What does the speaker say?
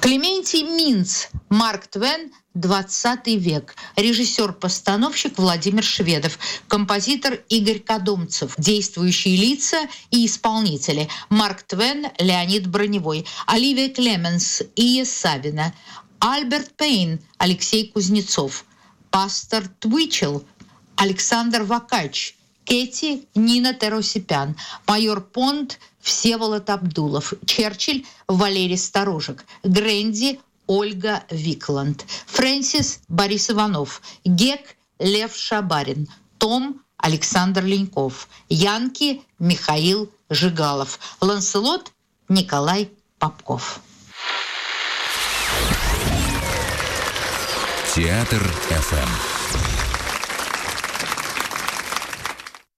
Клементий Минц, Марк Твен, 20 век. Режиссер-постановщик Владимир Шведов. Композитор Игорь Кодомцев. Действующие лица и исполнители. Марк Твен, Леонид Броневой. Оливия Клеменс, Ия Савина. Альберт Пейн, Алексей Кузнецов. Пастор Твичел, Александр Вакач. Кетти Нина Теросипян, майор Понт Всеволод Абдулов, Черчилль Валерий Сторожек, Гренди Ольга Викланд, Фрэнсис Борис Иванов, Гек Лев Шабарин, Том Александр Леньков, Янки Михаил Жигалов, Ланселот Николай Попков. Театр ФМ.